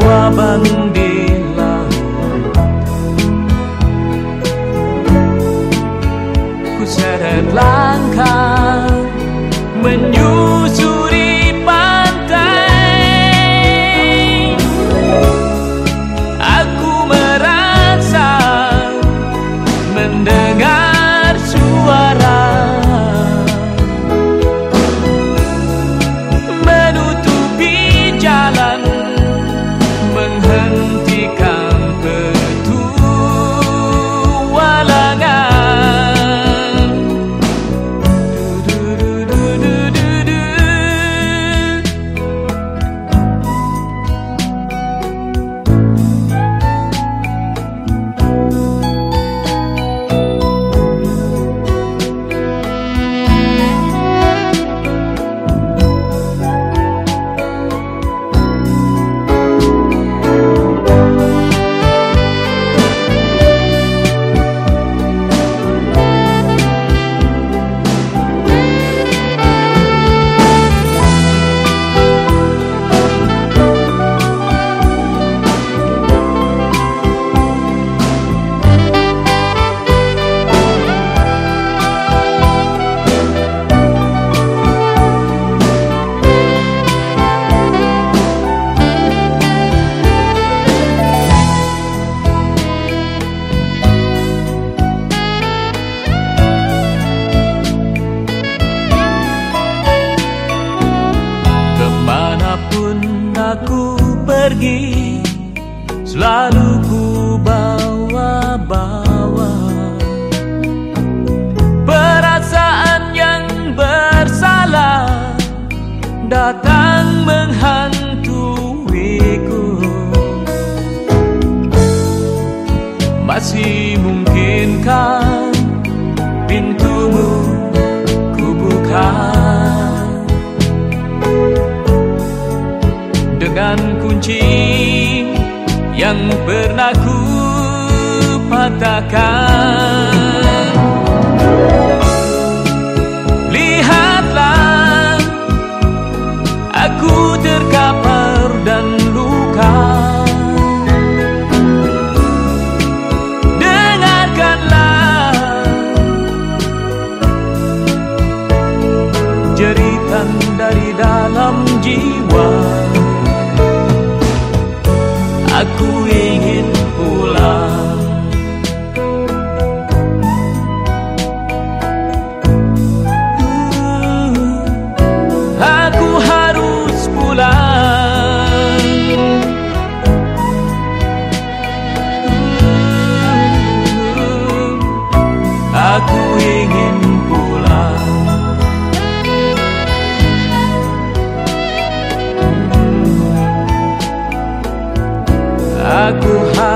花瓣蝶。Masih mungkinkah pintumu ku buka dengan kunci yang pernah ku patahkan kekuatan dari dalam jiwa. Aku ingin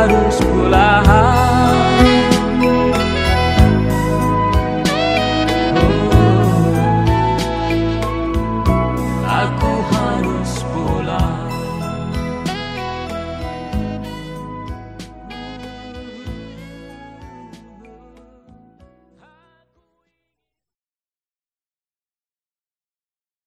harus